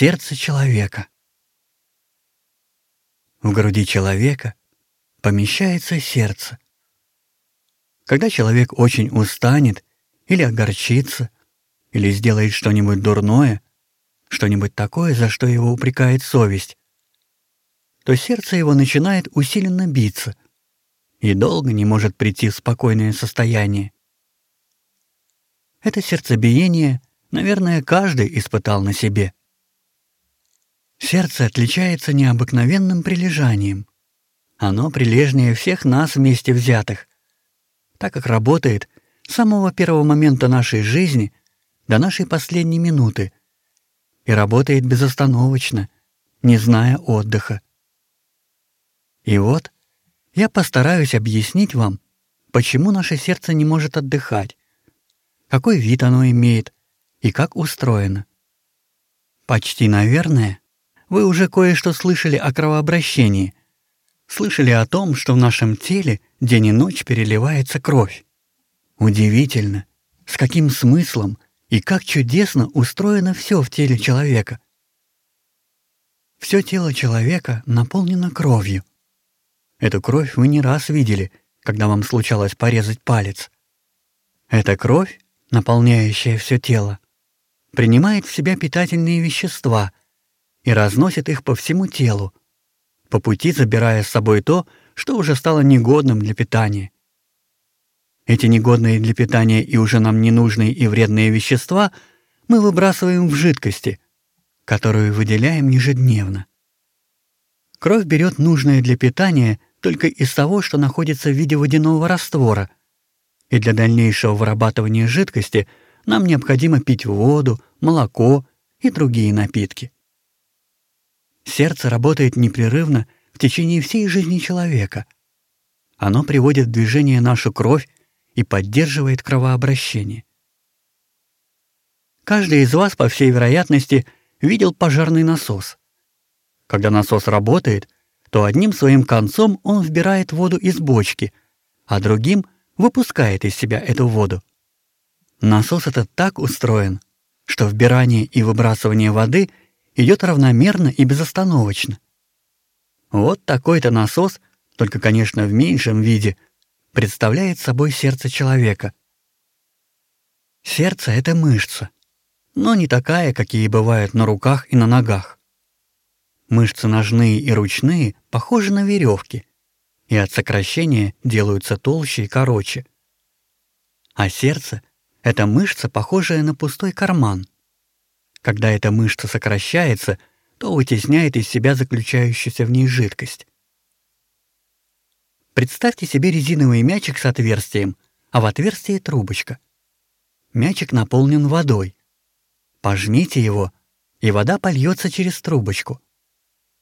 Сердце человека. В груди человека помещается сердце. Когда человек очень устанет или огорчится, или сделает что-нибудь дурное, что-нибудь такое, за что его упрекает совесть, то сердце его начинает усиленно биться и долго не может прийти в спокойное состояние. Это сердцебиение, наверное, каждый испытал на себе. Сердце отличается необыкновенным прилежанием. Оно прилежнее всех нас вместе взятых, так как работает с самого первого момента нашей жизни до нашей последней минуты и работает безостановочно, не зная отдыха. И вот я постараюсь объяснить вам, почему наше сердце не может отдыхать, какой вид оно имеет и как устроено. Почти, наверное, вы уже кое-что слышали о кровообращении. Слышали о том, что в нашем теле день и ночь переливается кровь. Удивительно, с каким смыслом и как чудесно устроено все в теле человека. Все тело человека наполнено кровью. Эту кровь вы не раз видели, когда вам случалось порезать палец. Эта кровь, наполняющая все тело, принимает в себя питательные вещества — и разносит их по всему телу, по пути забирая с собой то, что уже стало негодным для питания. Эти негодные для питания и уже нам ненужные и вредные вещества мы выбрасываем в жидкости, которую выделяем ежедневно. Кровь берет нужное для питания только из того, что находится в виде водяного раствора, и для дальнейшего вырабатывания жидкости нам необходимо пить воду, молоко и другие напитки. Сердце работает непрерывно в течение всей жизни человека. Оно приводит в движение нашу кровь и поддерживает кровообращение. Каждый из вас, по всей вероятности, видел пожарный насос. Когда насос работает, то одним своим концом он вбирает воду из бочки, а другим выпускает из себя эту воду. Насос этот так устроен, что вбирание и выбрасывание воды – идет равномерно и безостановочно. Вот такой-то насос, только, конечно, в меньшем виде, представляет собой сердце человека. Сердце — это мышца, но не такая, какие бывают на руках и на ногах. Мышцы ножные и ручные похожи на веревки, и от сокращения делаются толще и короче. А сердце — это мышца, похожая на пустой карман — когда эта мышца сокращается, то вытесняет из себя заключающуюся в ней жидкость. Представьте себе резиновый мячик с отверстием, а в отверстии трубочка. Мячик наполнен водой. Пожмите его, и вода польется через трубочку.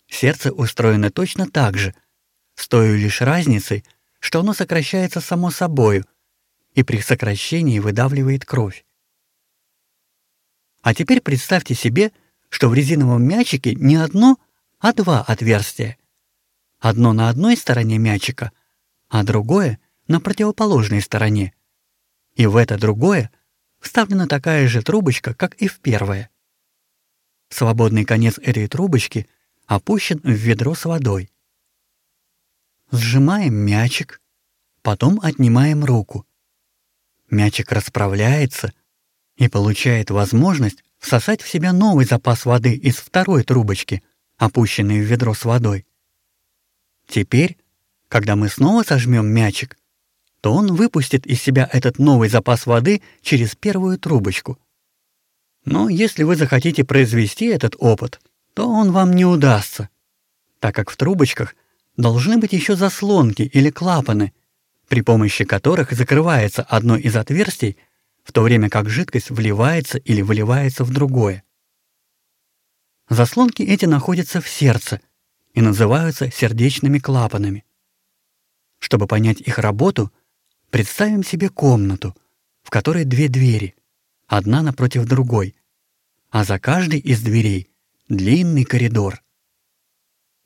Сердце устроено точно так же, с той лишь разницей, что оно сокращается само собою и при сокращении выдавливает кровь. А теперь представьте себе, что в резиновом мячике не одно, а два отверстия. Одно на одной стороне мячика, а другое на противоположной стороне. И в это другое вставлена такая же трубочка, как и в первое. Свободный конец этой трубочки опущен в ведро с водой. Сжимаем мячик, потом отнимаем руку. Мячик расправляется — и получает возможность всосать в себя новый запас воды из второй трубочки, опущенной в ведро с водой. Теперь, когда мы снова сожмем мячик, то он выпустит из себя этот новый запас воды через первую трубочку. Но если вы захотите произвести этот опыт, то он вам не удастся, так как в трубочках должны быть еще заслонки или клапаны, при помощи которых закрывается одно из отверстий в то время как жидкость вливается или выливается в другое. Заслонки эти находятся в сердце и называются сердечными клапанами. Чтобы понять их работу, представим себе комнату, в которой две двери, одна напротив другой, а за каждой из дверей длинный коридор.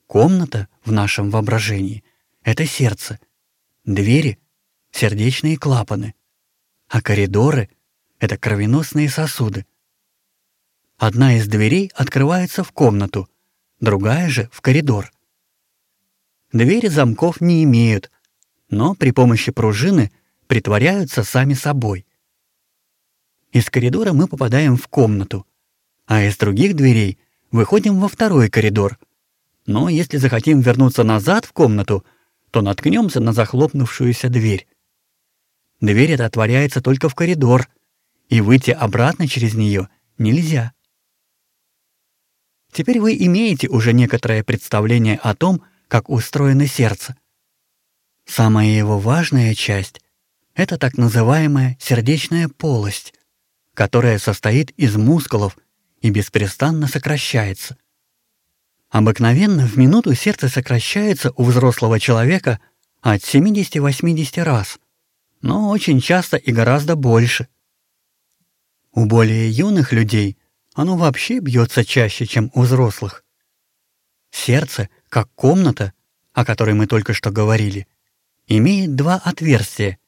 Комната в нашем воображении — это сердце, двери — сердечные клапаны — а коридоры — это кровеносные сосуды. одна из дверей открывается в комнату, другая же — в коридор. Двери замков не имеют, но при помощи пружины притворяются сами собой. Из коридора мы попадаем в комнату, а из других дверей выходим во второй коридор. Но если захотим вернуться назад в комнату, то наткнемся на захлопнувшуюся дверь. Дверь эта отворяется только в коридор, и выйти обратно через нее нельзя. Теперь вы имеете уже некоторое представление о том, как устроено сердце. Самая его важная часть — это так называемая сердечная полость, которая состоит из мускулов и беспрестанно сокращается. Обыкновенно в минуту сердце сокращается у взрослого человека от 70-80 раз, но очень часто и гораздо больше. У более юных людей оно вообще бьется чаще, чем у взрослых. Сердце, как комната, о которой мы только что говорили, имеет два отверстия,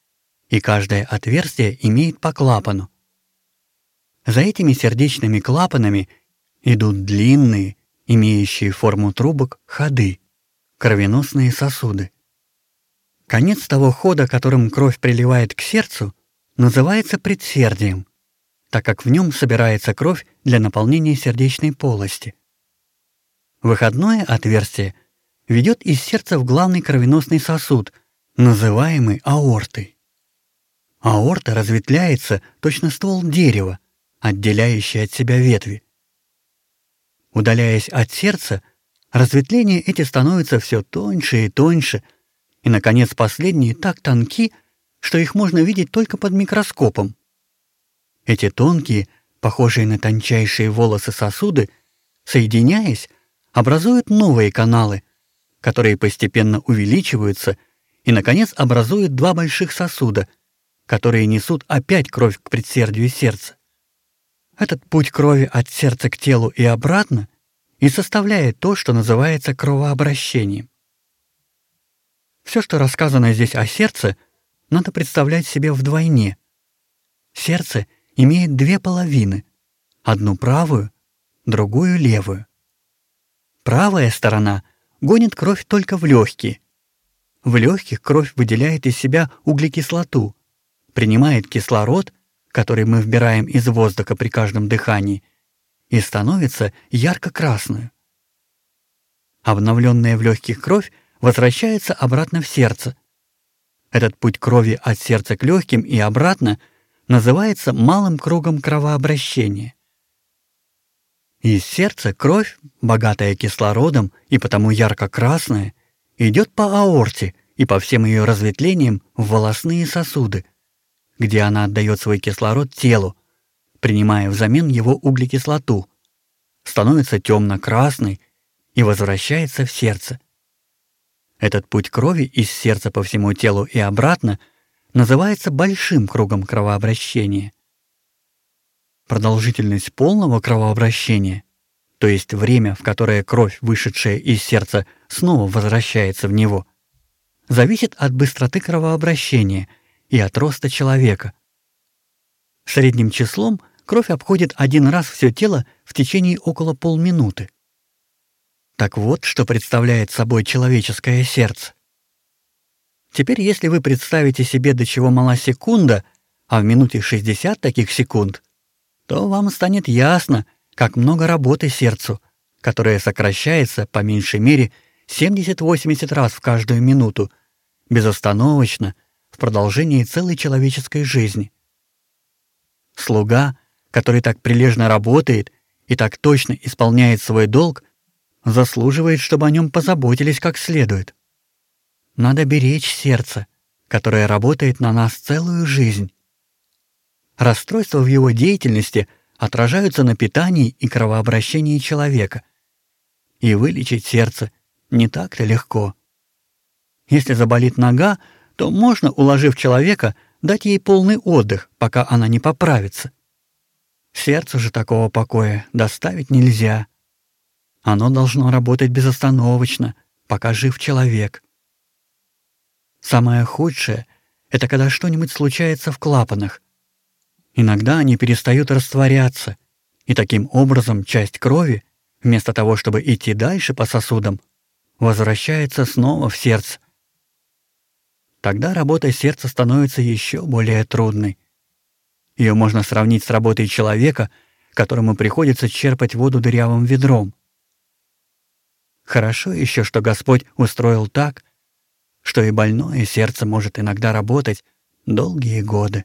и каждое отверстие имеет по клапану. За этими сердечными клапанами идут длинные, имеющие форму трубок, ходы, кровеносные сосуды. Конец того хода, которым кровь приливает к сердцу, называется предсердием, так как в нем собирается кровь для наполнения сердечной полости. Выходное отверстие ведет из сердца в главный кровеносный сосуд, называемый аортой. Аорта разветвляется точно ствол дерева, отделяющие от себя ветви. Удаляясь от сердца, разветвления эти становятся все тоньше и тоньше, и, наконец, последние так тонки, что их можно видеть только под микроскопом. Эти тонкие, похожие на тончайшие волосы сосуды, соединяясь, образуют новые каналы, которые постепенно увеличиваются и, наконец, образуют два больших сосуда, которые несут опять кровь к предсердию сердца. Этот путь крови от сердца к телу и обратно и составляет то, что называется кровообращением. Все, что рассказано здесь о сердце, надо представлять себе вдвойне. Сердце имеет две половины, одну правую, другую левую. Правая сторона гонит кровь только в легкие. В легких кровь выделяет из себя углекислоту, принимает кислород который мы вбираем из воздуха при каждом дыхании, и становится ярко-красную. Обновленная в легких кровь возвращается обратно в сердце. Этот путь крови от сердца к легким и обратно называется малым кругом кровообращения. Из сердца кровь, богатая кислородом и потому ярко-красная, идет по аорте и по всем ее разветвлениям в волосные сосуды, где она отдает свой кислород телу, принимая взамен его углекислоту, становится темно-красной и возвращается в сердце. Этот путь крови из сердца по всему телу и обратно называется большим кругом кровообращения. Продолжительность полного кровообращения, то есть время, в которое кровь, вышедшая из сердца, снова возвращается в него, зависит от быстроты кровообращения – и от роста человека. Средним числом кровь обходит один раз все тело в течение около полминуты. Так вот, что представляет собой человеческое сердце. Теперь, если вы представите себе, до чего мала секунда, а в минуте 60 таких секунд, то вам станет ясно, как много работы сердцу, которое сокращается по меньшей мере 70-80 раз в каждую минуту, безостановочно, в продолжении целой человеческой жизни. Слуга, который так прилежно работает и так точно исполняет свой долг, заслуживает, чтобы о нем позаботились как следует. Надо беречь сердце, которое работает на нас целую жизнь. Расстройства в его деятельности отражаются на питании и кровообращении человека. И вылечить сердце не так-то легко. Если заболит нога, то можно, уложив человека, дать ей полный отдых, пока она не поправится. Сердцу же такого покоя доставить нельзя. Оно должно работать безостановочно, пока жив человек. Самое худшее — это когда что-нибудь случается в клапанах. Иногда они перестают растворяться, И таким образом часть крови, вместо того, чтобы идти дальше по сосудам, возвращается снова в сердце. Тогда работа сердца становится еще более трудной. Ее можно сравнить с работой человека, которому приходится черпать воду дырявым ведром. Хорошо еще, что Господь устроил так, что и больное сердце может иногда работать долгие годы.